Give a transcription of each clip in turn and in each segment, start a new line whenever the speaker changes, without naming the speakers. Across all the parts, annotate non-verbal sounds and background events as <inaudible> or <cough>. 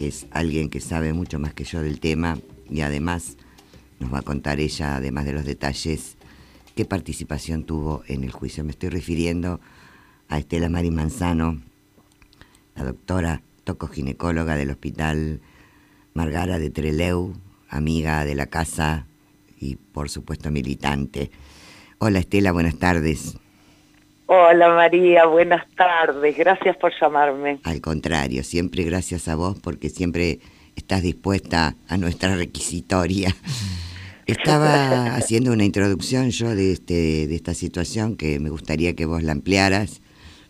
que es alguien que sabe mucho más que yo del tema y además nos va a contar ella, además de los detalles, qué participación tuvo en el juicio. Me estoy refiriendo a Estela Mari Manzano, la doctora tocoginecóloga del Hospital Margara de Treleu, amiga de la casa y por supuesto militante. Hola Estela, buenas tardes.
Hola María, buenas tardes. Gracias por llamarme.
Al contrario, siempre gracias a vos porque siempre estás dispuesta a nuestra requisitoria. Estaba <laughs> haciendo una introducción yo de, este, de esta situación que me gustaría que vos la ampliaras,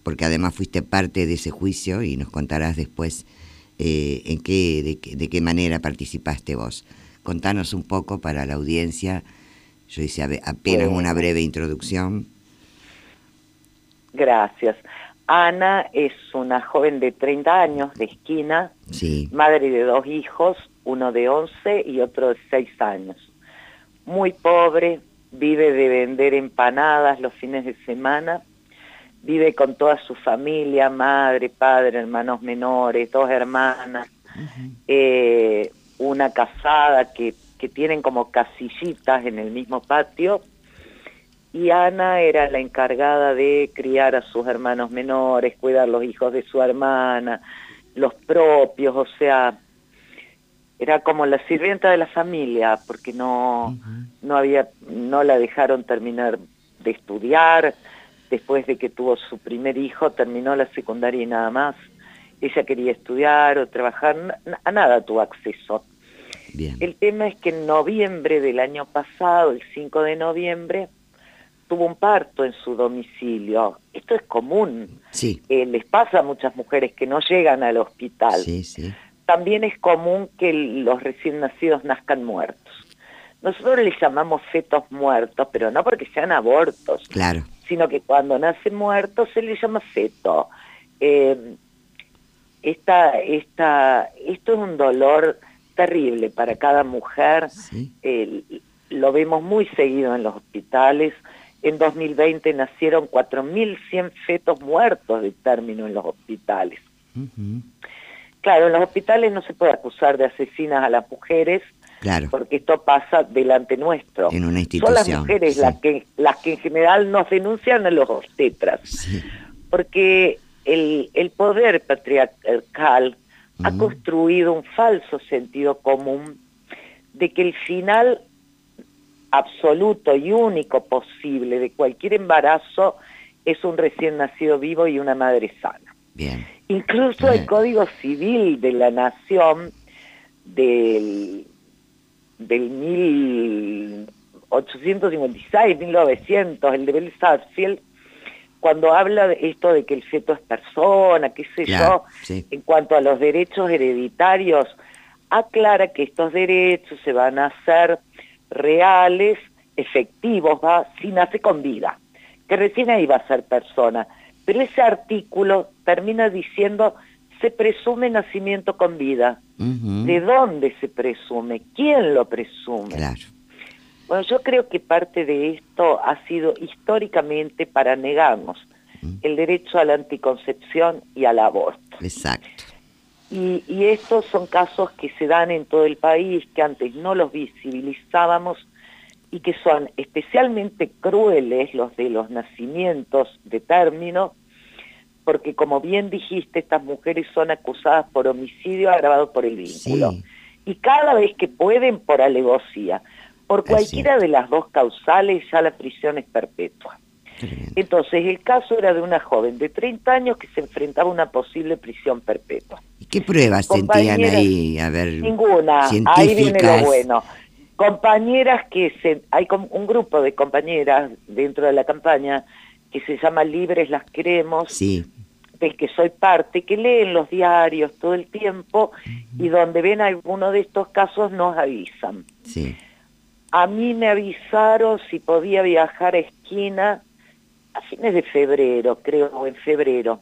porque además fuiste parte de ese juicio y nos contarás después eh, en qué, de, de, qué manera participaste vos. Contanos un poco para la audiencia. Yo hice apenas una breve introducción.
Gracias. Ana es una joven de 30 años, de esquina, madre de dos hijos, uno de 11 y otro de 6 años. Muy pobre, vive de vender empanadas los fines de semana, vive con toda su familia, madre, padre, hermanos menores, dos hermanas, eh, una casada que, que tienen como casillitas en el mismo patio y Ana era la encargada de criar a sus hermanos menores, cuidar los hijos de su hermana, los propios, o sea, era como la sirvienta de la familia, porque no, no había, no la dejaron terminar de estudiar, después de que tuvo su primer hijo, terminó la secundaria y nada más. Ella quería estudiar o trabajar, a nada tuvo acceso. El tema es que en noviembre del año pasado, el 5 de noviembre, tuvo un parto en su domicilio. Esto es común.
Sí.
Eh, les pasa a muchas mujeres que no llegan al hospital.
Sí, sí.
También es común que los recién nacidos nazcan muertos. Nosotros les llamamos fetos muertos, pero no porque sean abortos.
Claro.
Sino que cuando nace muerto se le llama feto. Eh, esta, esta, esto es un dolor terrible para cada mujer.
Sí.
Eh, lo vemos muy seguido en los hospitales en 2020 nacieron 4.100 fetos muertos de término en los hospitales. Claro, en los hospitales no se puede acusar de asesinas a las mujeres,
claro.
porque esto pasa delante nuestro.
En una institución.
Son las mujeres las, que, las que en general nos denuncian a los obstetras, porque el, el poder patriarcal ha construido un falso sentido común de que el final absoluto y único posible de cualquier embarazo es un recién nacido vivo y una madre sana.
Bien.
Incluso el Código Civil de la Nación del, del 1856, 1900, el de Bell cuando habla de esto de que el feto es persona, qué sé yo, en cuanto a los derechos hereditarios, aclara que estos derechos se van a hacer reales, efectivos, va, si nace con vida, que recién ahí va a ser persona. Pero ese artículo termina diciendo, se presume nacimiento con vida. ¿De dónde se presume? ¿Quién lo presume?
Claro.
Bueno, yo creo que parte de esto ha sido históricamente para negarnos el derecho a la anticoncepción y al aborto.
Exacto.
Y, y, estos son casos que se dan en todo el país, que antes no los visibilizábamos y que son especialmente crueles los de los nacimientos de término, porque como bien dijiste, estas mujeres son acusadas por homicidio agravado por el vínculo. Y cada vez que pueden por alevosía, por cualquiera de las dos causales ya la prisión es perpetua. Entonces, el caso era de una joven de 30 años que se enfrentaba a una posible prisión perpetua.
¿Y qué pruebas sentían ahí? A ver,
ninguna. Ahí viene lo bueno. Compañeras que se, hay un grupo de compañeras dentro de la campaña que se llama Libres las queremos,
sí.
del que soy parte, que leen los diarios todo el tiempo y donde ven alguno de estos casos nos avisan.
Sí.
A mí me avisaron si podía viajar a esquina a fines de febrero, creo, o en febrero.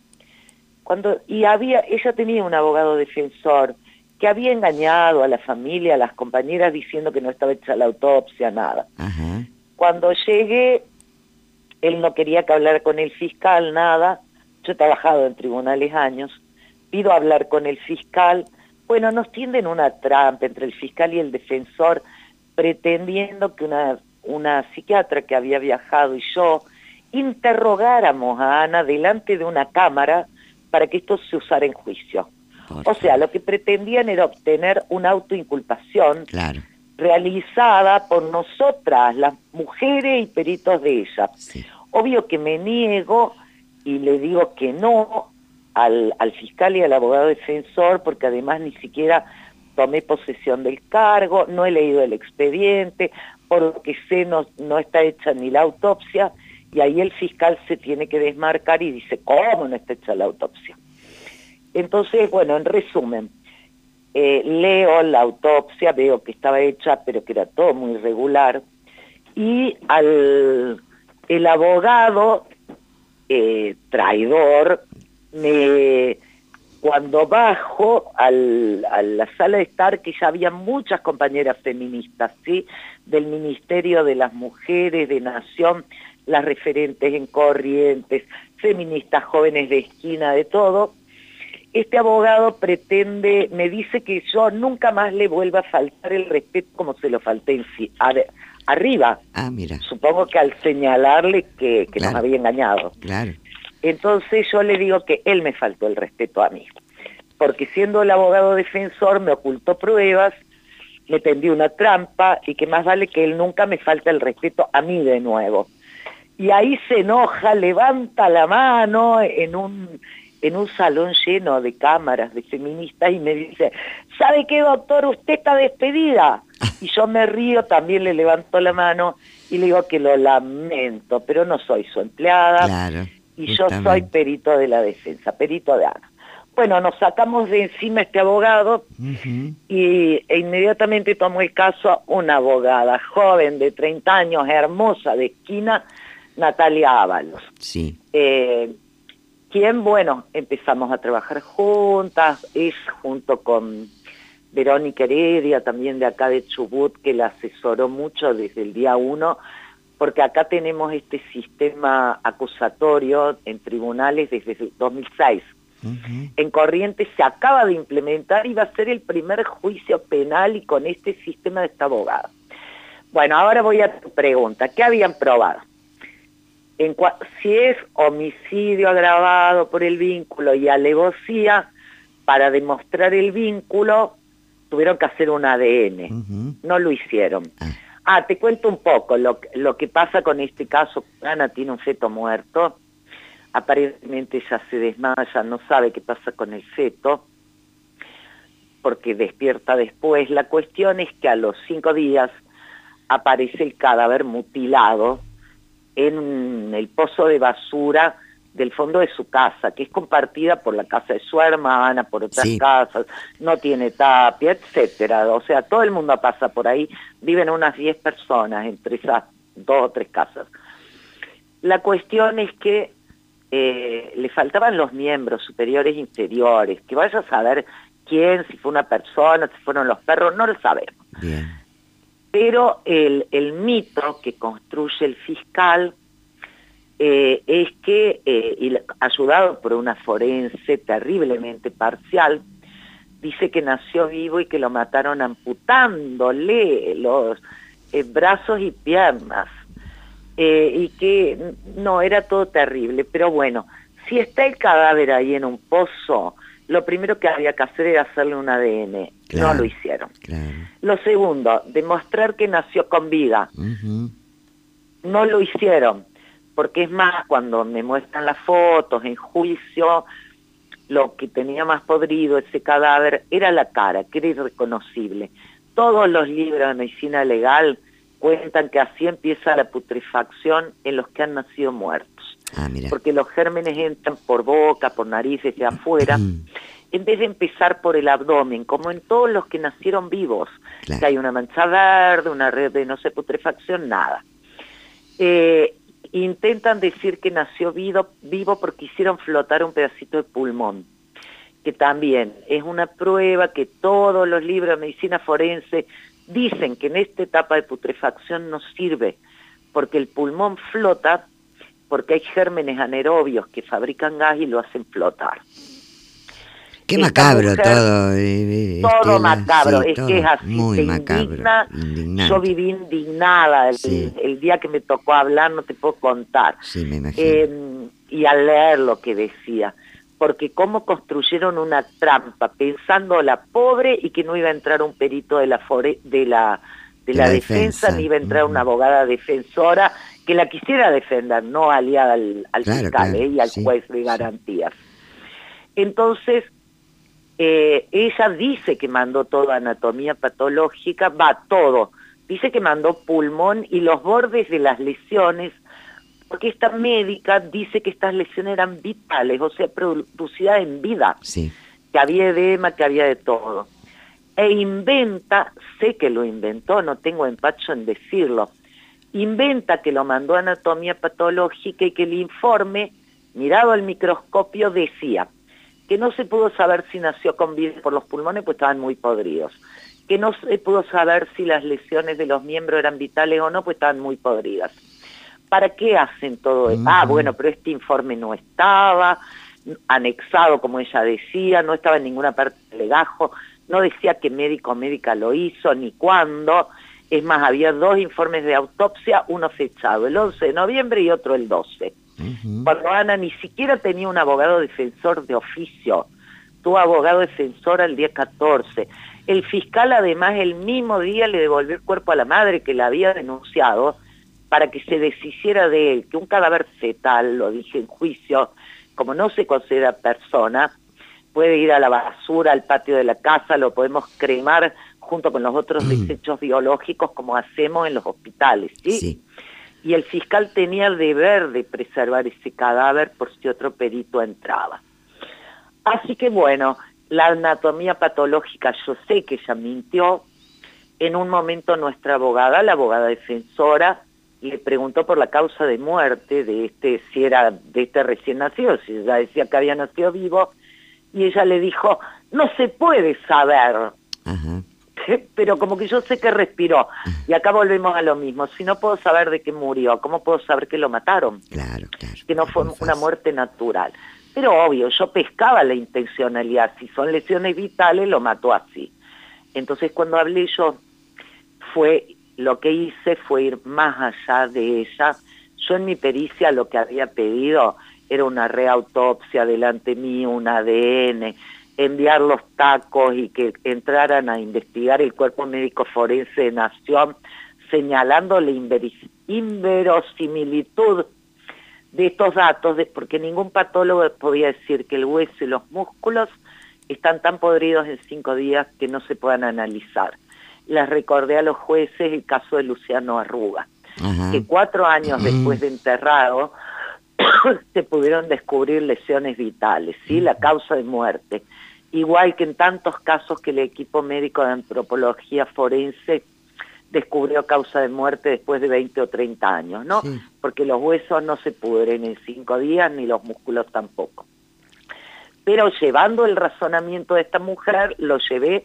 Cuando, y había, ella tenía un abogado defensor que había engañado a la familia, a las compañeras, diciendo que no estaba hecha la autopsia, nada. Cuando llegué, él no quería que hablara con el fiscal, nada. Yo he trabajado en tribunales años. Pido hablar con el fiscal, Bueno, nos tienden una trampa entre el fiscal y el defensor, pretendiendo que una, una psiquiatra que había viajado y yo interrogáramos a Ana delante de una cámara para que esto se usara en juicio. O sea, lo que pretendían era obtener una autoinculpación realizada por nosotras, las mujeres y peritos de ella. Obvio que me niego y le digo que no al, al fiscal y al abogado defensor, porque además ni siquiera tomé posesión del cargo, no he leído el expediente, por lo que sé no, no está hecha ni la autopsia, y ahí el fiscal se tiene que desmarcar y dice, ¿cómo no está hecha la autopsia? Entonces, bueno, en resumen, eh, leo la autopsia, veo que estaba hecha, pero que era todo muy irregular, y al el abogado eh, traidor me cuando bajo al, a la sala de estar, que ya había muchas compañeras feministas, ¿sí? del Ministerio de las Mujeres, de Nación, las referentes en Corrientes, feministas jóvenes de esquina, de todo, este abogado pretende, me dice que yo nunca más le vuelva a faltar el respeto como se lo falté en sí. A ver, arriba.
Ah, mira.
Supongo que al señalarle que, que nos había engañado.
Claro.
Entonces yo le digo que él me faltó el respeto a mí. Porque siendo el abogado defensor me ocultó pruebas, me tendió una trampa y que más vale que él nunca me falte el respeto a mí de nuevo. Y ahí se enoja, levanta la mano en un en un salón lleno de cámaras de feministas y me dice, ¿sabe qué doctor? Usted está despedida. Y yo me río, también le levanto la mano y le digo que lo lamento, pero no soy su empleada y yo soy perito de la defensa, perito de Ana. Bueno, nos sacamos de encima este abogado y e inmediatamente tomó el caso a una abogada joven de 30 años, hermosa, de esquina, Natalia Ábalos.
Sí.
Eh, quien, bueno, empezamos a trabajar juntas, es junto con Verónica Heredia, también de acá de Chubut, que la asesoró mucho desde el día uno, porque acá tenemos este sistema acusatorio en tribunales desde el 2006. En Corrientes se acaba de implementar y va a ser el primer juicio penal y con este sistema de esta abogada. Bueno, ahora voy a tu pregunta. ¿Qué habían probado? En si es homicidio agravado por el vínculo y alevosía, para demostrar el vínculo tuvieron que hacer un ADN, no lo hicieron. Ah. ah. te cuento un poco lo, lo que pasa con este caso. Ana tiene un feto muerto, aparentemente ya se desmaya, no sabe qué pasa con el feto, porque despierta después. La cuestión es que a los cinco días aparece el cadáver mutilado, en el pozo de basura del fondo de su casa, que es compartida por la casa de su hermana, por otras casas, no tiene tapia, etcétera. O sea, todo el mundo pasa por ahí, viven unas 10 personas entre esas dos o tres casas. La cuestión es que eh, le faltaban los miembros superiores e inferiores, que vaya a saber quién, si fue una persona, si fueron los perros, no lo sabemos.
Bien.
Pero el, el mito que construye el fiscal eh, es que, eh, ayudado por una forense terriblemente parcial, dice que nació vivo y que lo mataron amputándole los eh, brazos y piernas. y que no, era todo terrible. Pero bueno, si está el cadáver ahí en un pozo, lo primero que había que hacer era hacerle un ADN. no lo hicieron. Lo segundo, demostrar que nació con vida. No lo hicieron. Porque es más, cuando me muestran las fotos en juicio, lo que tenía más podrido ese cadáver era la cara, que era irreconocible. Todos los libros de medicina legal cuentan que así empieza la putrefacción en los que han nacido muertos.
Ah,
porque los gérmenes entran por boca, por narices, de afuera, en vez de empezar por el abdomen, como en todos los que nacieron vivos, que hay una mancha verde, una red de no sé, putrefacción, nada. Eh, intentan decir que nació vivo, vivo porque hicieron flotar un pedacito de pulmón, que también es una prueba que todos los libros de medicina forense dicen que en esta etapa de putrefacción no sirve, porque el pulmón flota porque hay gérmenes anaerobios que fabrican gas y lo hacen flotar.
Qué macabro todo.
Eh, eh, todo macabro, es que es así. Muy macabro. yo viví indignada el, día que me tocó hablar, no te puedo contar.
Sí, me imagino.
Em, y al leer lo que decía, porque cómo construyeron una trampa pensando la pobre y que no iba a entrar un perito de la de la de, la, defensa, ni iba a entrar una abogada defensora que la quisiera defender, no aliada al, fiscal ¿eh? y al juez de garantías. Entonces, eh, ella dice que mandó toda anatomía patológica, va todo. Dice que mandó pulmón y los bordes de las lesiones, porque esta médica dice que estas lesiones eran vitales, o sea, producidas en vida.
Sí.
Que había edema, que había de todo. E inventa, sé que lo inventó, no tengo empacho en decirlo, inventa que lo mandó a anatomía patológica y que el informe, mirado al microscopio, decía que no se pudo saber si nació con vida por los pulmones, pues estaban muy podridos, que no se pudo saber si las lesiones de los miembros eran vitales o no, pues estaban muy podridas. ¿Para qué hacen todo eso? Ah, bueno, pero este informe no estaba anexado, como ella decía, no estaba en ninguna parte del legajo, no decía que médico o médica lo hizo, ni cuándo. Es más, había dos informes de autopsia, uno fechado el 11 de noviembre y otro el 12 cuando Ana ni siquiera tenía un abogado defensor de oficio, tuvo abogado defensor al día 14. El fiscal además el mismo día le devolvió el cuerpo a la madre que la había denunciado para que se deshiciera de él, que un cadáver fetal, lo dije en juicio, como no se considera persona, puede ir a la basura, al patio de la casa, lo podemos cremar junto con los otros mm. desechos biológicos como hacemos en los hospitales, ¿sí? sí y el fiscal tenía el deber de preservar ese cadáver por si otro perito entraba. Así que bueno, la anatomía patológica, yo sé que ella mintió. En un momento nuestra abogada, la abogada defensora, le preguntó por la causa de muerte de este, si era de este recién nacido, si ella decía que había nacido vivo, y ella le dijo, no se puede saber. Pero como que yo sé que respiró. Y acá volvemos a lo mismo. Si no puedo saber de qué murió, ¿cómo puedo saber que lo mataron?
Claro, claro.
Que no fue una muerte natural. Pero obvio, yo pescaba la intencionalidad. Si son lesiones vitales, lo mató así. Entonces cuando hablé yo, fue lo que hice fue ir más allá de ella. Yo en mi pericia lo que había pedido era una reautopsia delante mío, un ADN, enviar los tacos y que entraran a investigar el cuerpo médico forense de Nación, señalando la inverosimilitud de estos datos, porque ningún patólogo podía decir que el hueso y los músculos están tan podridos en cinco días que no se puedan analizar. Les recordé a los jueces el caso de Luciano Arruga, que cuatro años después de enterrado <coughs> se pudieron descubrir lesiones vitales, ¿sí? la causa de muerte igual que en tantos casos que el equipo médico de antropología forense descubrió causa de muerte después de 20 o 30 años, ¿no? Porque los huesos no se pudren en cinco días, ni los músculos tampoco. Pero llevando el razonamiento de esta mujer, lo llevé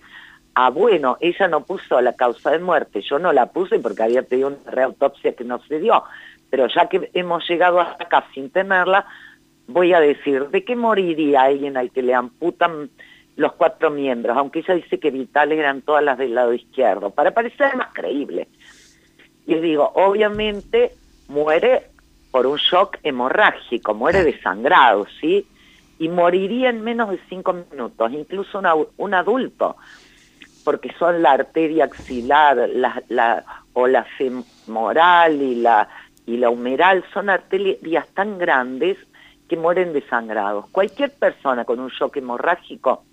a, bueno, ella no puso la causa de muerte, yo no la puse porque había pedido una reautopsia que no se dio, pero ya que hemos llegado hasta acá sin tenerla, voy a decir, ¿de qué moriría alguien al que le amputan los cuatro miembros, aunque ella dice que vitales eran todas las del lado izquierdo, para parecer más creíble. Y digo, obviamente muere por un shock hemorrágico, muere de sangrado, ¿sí? Y moriría en menos de cinco minutos, incluso un adulto, porque son la arteria axilar la, la, o la femoral y la, y la humeral, son arterias tan grandes que mueren desangrados. Cualquier persona con un shock hemorrágico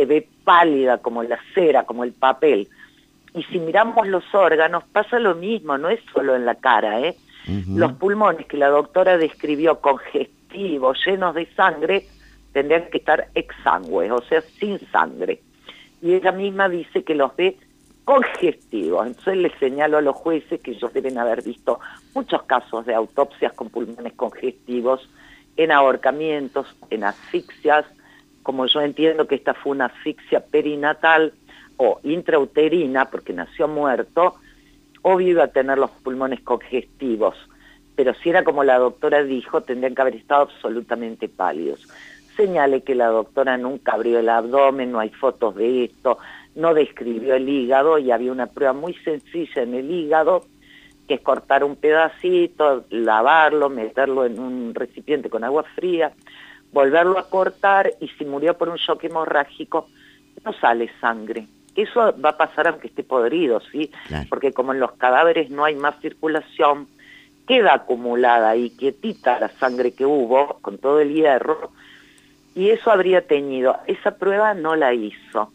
se ve pálida como la cera, como el papel. Y si miramos los órganos, pasa lo mismo, no es solo en la cara, ¿eh? Los pulmones que la doctora describió congestivos, llenos de sangre, tendrían que estar exangües, o sea, sin sangre. Y ella misma dice que los ve congestivos. Entonces le señalo a los jueces que ellos deben haber visto muchos casos de autopsias con pulmones congestivos, en ahorcamientos, en asfixias, como yo entiendo que esta fue una asfixia perinatal o intrauterina, porque nació muerto, obvio iba a tener los pulmones congestivos, pero si era como la doctora dijo, tendrían que haber estado absolutamente pálidos. señalé que la doctora nunca abrió el abdomen, no hay fotos de esto, no describió el hígado y había una prueba muy sencilla en el hígado, que es cortar un pedacito, lavarlo, meterlo en un recipiente con agua fría, volverlo a cortar y si murió por un shock hemorrágico, no sale sangre. Eso va a pasar aunque esté podrido, ¿sí? Porque como en los cadáveres no hay más circulación, queda acumulada y quietita la sangre que hubo con todo el hierro y eso habría teñido. Esa prueba no la hizo.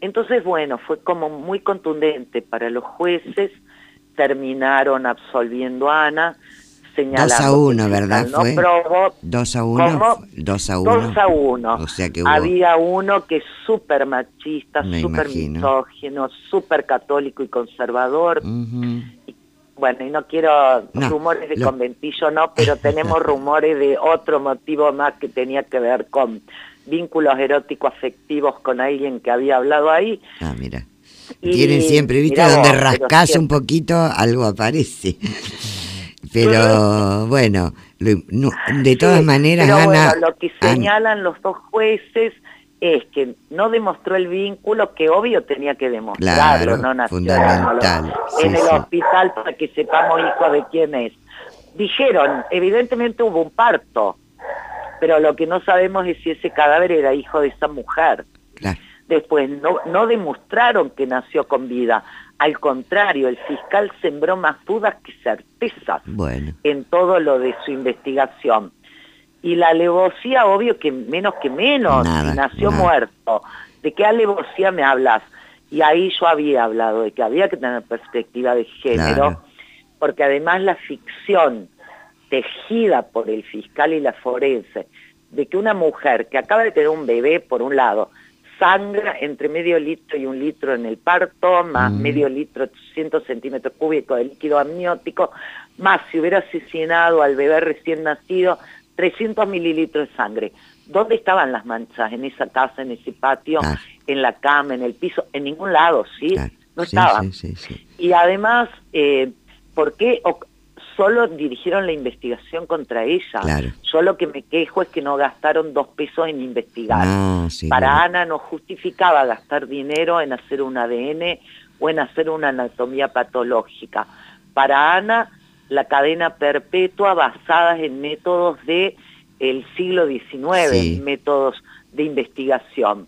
Entonces, bueno, fue como muy contundente para los jueces, terminaron absolviendo a Ana,
señalando... Dos a uno, ¿verdad? fue? dos a uno. Dos a uno.
Dos a uno. O sea que Había uno que es súper machista, súper misógino, súper católico y conservador. bueno, y no quiero rumores de conventillo, no, pero <laughs> tenemos rumores de otro motivo más que tenía que ver con vínculos eróticos afectivos con alguien que había hablado ahí.
Ah, mira. Tienen siempre, ¿viste? Donde rascas un poquito, algo aparece. <laughs> Pero bueno, de todas maneras, Ana.
lo que señalan los dos jueces es que no demostró el vínculo que obvio tenía que demostrarlo, no nació fundamental. en el hospital para que sepamos hijo de quién es. Dijeron, evidentemente hubo un parto, pero lo que no sabemos es si ese cadáver era hijo de esa mujer. Después no, no demostraron que nació con vida. Al contrario, el fiscal sembró más dudas que certezas en todo lo de su investigación. Y la alevosía, obvio que menos que menos, nació muerto. ¿De qué alevosía me hablas? Y ahí yo había hablado de que había que tener perspectiva de género, porque además la ficción tejida por el fiscal y la forense, de que una mujer que acaba de tener un bebé, por un lado, sangra entre medio litro y un litro en el parto, más mm. medio litro, 800 centímetros cúbicos de líquido amniótico, más si hubiera asesinado al bebé recién nacido, 300 mililitros de sangre. ¿Dónde estaban las manchas? En esa casa, en ese patio, en la cama, en el piso, en ningún lado, ¿sí? No estaban. y además, eh, ¿por qué solo dirigieron la investigación contra ella. Yo lo que me quejo es que no gastaron dos pesos en investigar. Para Ana no justificaba gastar dinero en hacer un ADN o en hacer una anatomía patológica. Para Ana, la cadena perpetua basada en métodos del el siglo XIX, métodos de investigación.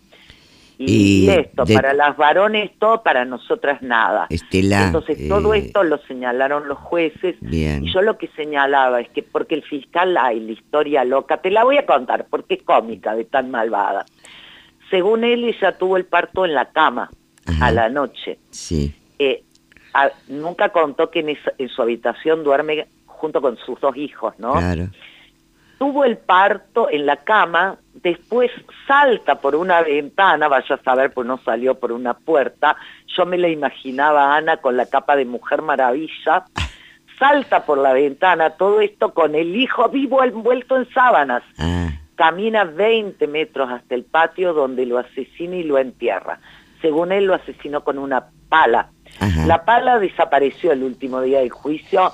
Y, esto, para las varones todo, para nosotras nada. Entonces todo eh, esto lo señalaron los jueces y yo lo que señalaba es que porque el fiscal hay la historia loca, te la voy a contar porque es cómica de tan malvada. Según él ella tuvo el parto en la cama a la noche.
Sí.
Eh, nunca contó que en, en, su habitación duerme junto con sus dos hijos, ¿no?
Claro
tuvo el parto en la cama, después salta por una ventana, vaya a saber, pues no salió por una puerta, yo me la imaginaba a Ana con la capa de Mujer Maravilla, salta por la ventana, todo esto con el hijo vivo envuelto en sábanas, ah. camina 20 metros hasta el patio donde lo asesina y lo entierra. Según él lo asesinó con una pala. La pala desapareció el último día del juicio,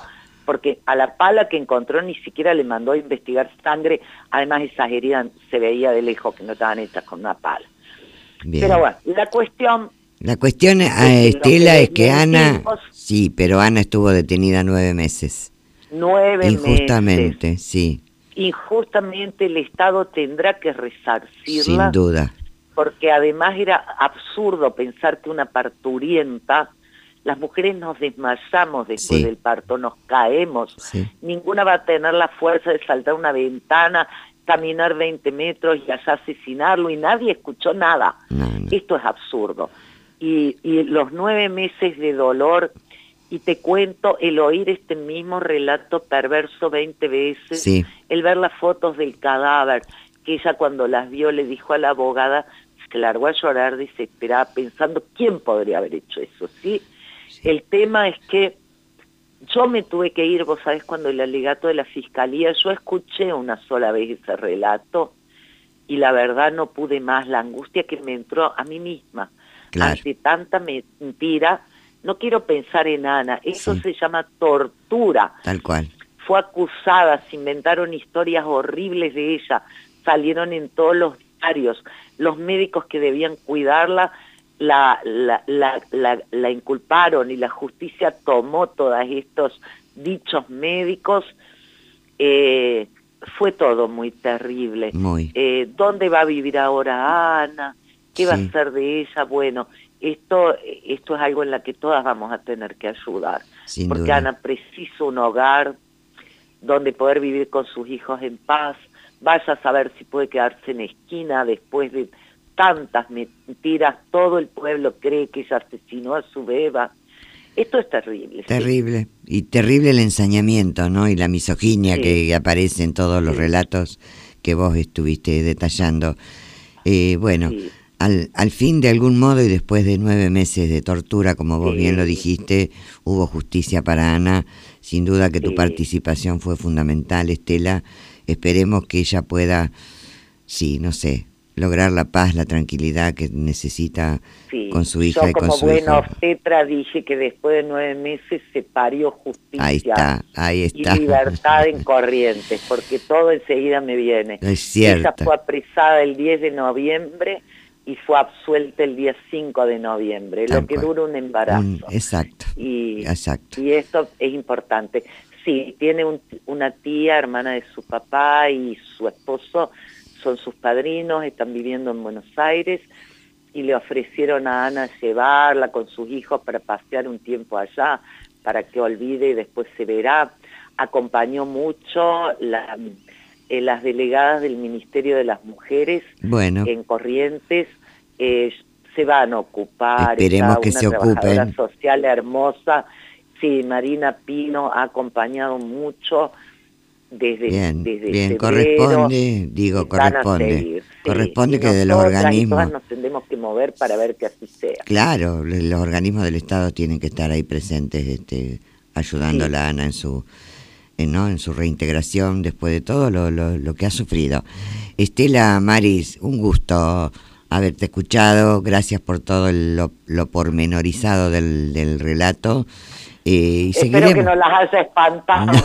porque a la pala que encontró ni siquiera le mandó a investigar sangre, además esas heridas se veía de lejos que no estaban hechas con una pala. Pero bueno, la cuestión...
La cuestión, eh, Estela, es que Ana... sí, pero Ana estuvo detenida nueve meses.
Nueve
Injustamente, sí.
Injustamente el Estado tendrá que resarcirla.
Sin duda.
Porque además era absurdo pensar que una parturienta las mujeres nos desmayamos después del parto, nos caemos. Ninguna va a tener la fuerza de saltar una ventana, caminar 20 metros y allá asesinarlo y nadie escuchó nada. Esto es absurdo. Y, los nueve meses de dolor, y te cuento el oír este mismo relato perverso 20 veces, el ver las fotos del cadáver, que ella cuando las vio le dijo a la abogada, se largó a llorar desesperada pensando quién podría haber hecho eso, ¿sí? El tema es que yo me tuve que ir, vos sabés, cuando el alegato de la fiscalía, yo escuché una sola vez ese relato y la verdad no pude más, la angustia que me entró a mí misma ante tanta mentira. No quiero pensar en Ana, eso se llama tortura.
Tal cual.
Fue acusada, se inventaron historias horribles de ella, salieron en todos los diarios. Los médicos que debían cuidarla la, la, la, la, inculparon y la justicia tomó todos estos dichos médicos. Eh, fue todo muy terrible. Eh, ¿Dónde va a vivir ahora Ana? ¿Qué va a hacer de ella? Bueno, esto, esto es algo en la que todas vamos a tener que ayudar. porque Ana precisa un hogar donde poder vivir con sus hijos en paz. Vaya a saber si puede quedarse en esquina después de tantas mentiras. Todo el pueblo cree que ella asesinó a su beba. Esto es terrible.
Terrible. Y terrible el ensañamiento, ¿no? Y la misoginia que aparece en todos los relatos que vos estuviste detallando. Eh, bueno, al, al, fin, de algún modo, y después de nueve meses de tortura, como vos bien lo dijiste, hubo justicia para Ana. Sin duda que tu participación fue fundamental, Estela. Esperemos que ella pueda, sí, no sé, lograr la paz, la tranquilidad que necesita con su hija y con su
hijo. Como buena obstetra dije que después de nueve meses se parió justicia.
Ahí está, ahí está.
Y libertad en Corrientes, porque todo enseguida me viene.
Es cierto.
Ella fue apresada el 10 de noviembre y fue absuelta el día 5 de noviembre, lo que dura un embarazo.
exacto,
y,
exacto.
Y esto es importante. Sí, tiene una tía, hermana de su papá y su esposo son sus padrinos, están viviendo en Buenos Aires y le ofrecieron a Ana llevarla con sus hijos para pasear un tiempo allá, para que olvide y después se verá. Acompañó mucho la, eh, las delegadas del Ministerio de las Mujeres en Corrientes. Eh, se van a ocupar.
Esperemos que una se ocupen.
social hermosa. Sí, Marina Pino ha acompañado mucho desde,
bien, bien, corresponde, digo, corresponde, corresponde que de los organismos
nos tendremos que mover para ver que así sea.
Claro, los organismos del Estado tienen que estar ahí presentes, este, ayudando a la Ana en su, en, ¿no? en su reintegración después de todo lo, lo, lo que ha sufrido. Estela Maris, un gusto haberte escuchado, gracias por todo lo, lo pormenorizado del, del relato
eh, Espero que no las haya espantado. <laughs>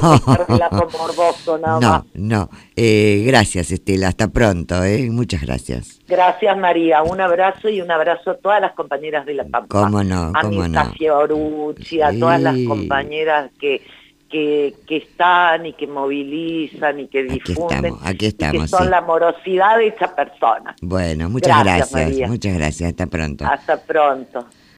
No, no, no. Eh, gracias, Estela. Hasta pronto. Eh. Muchas gracias.
Gracias, María. Un abrazo y un abrazo a todas las compañeras de La Pampa.
¿Cómo no? ¿Cómo
a mi no? a todas las compañeras que, que, que, están y que movilizan y que difunden.
Aquí estamos,
que son la morosidad de esa persona.
Bueno, muchas gracias. gracias muchas gracias. Hasta pronto.
Hasta pronto.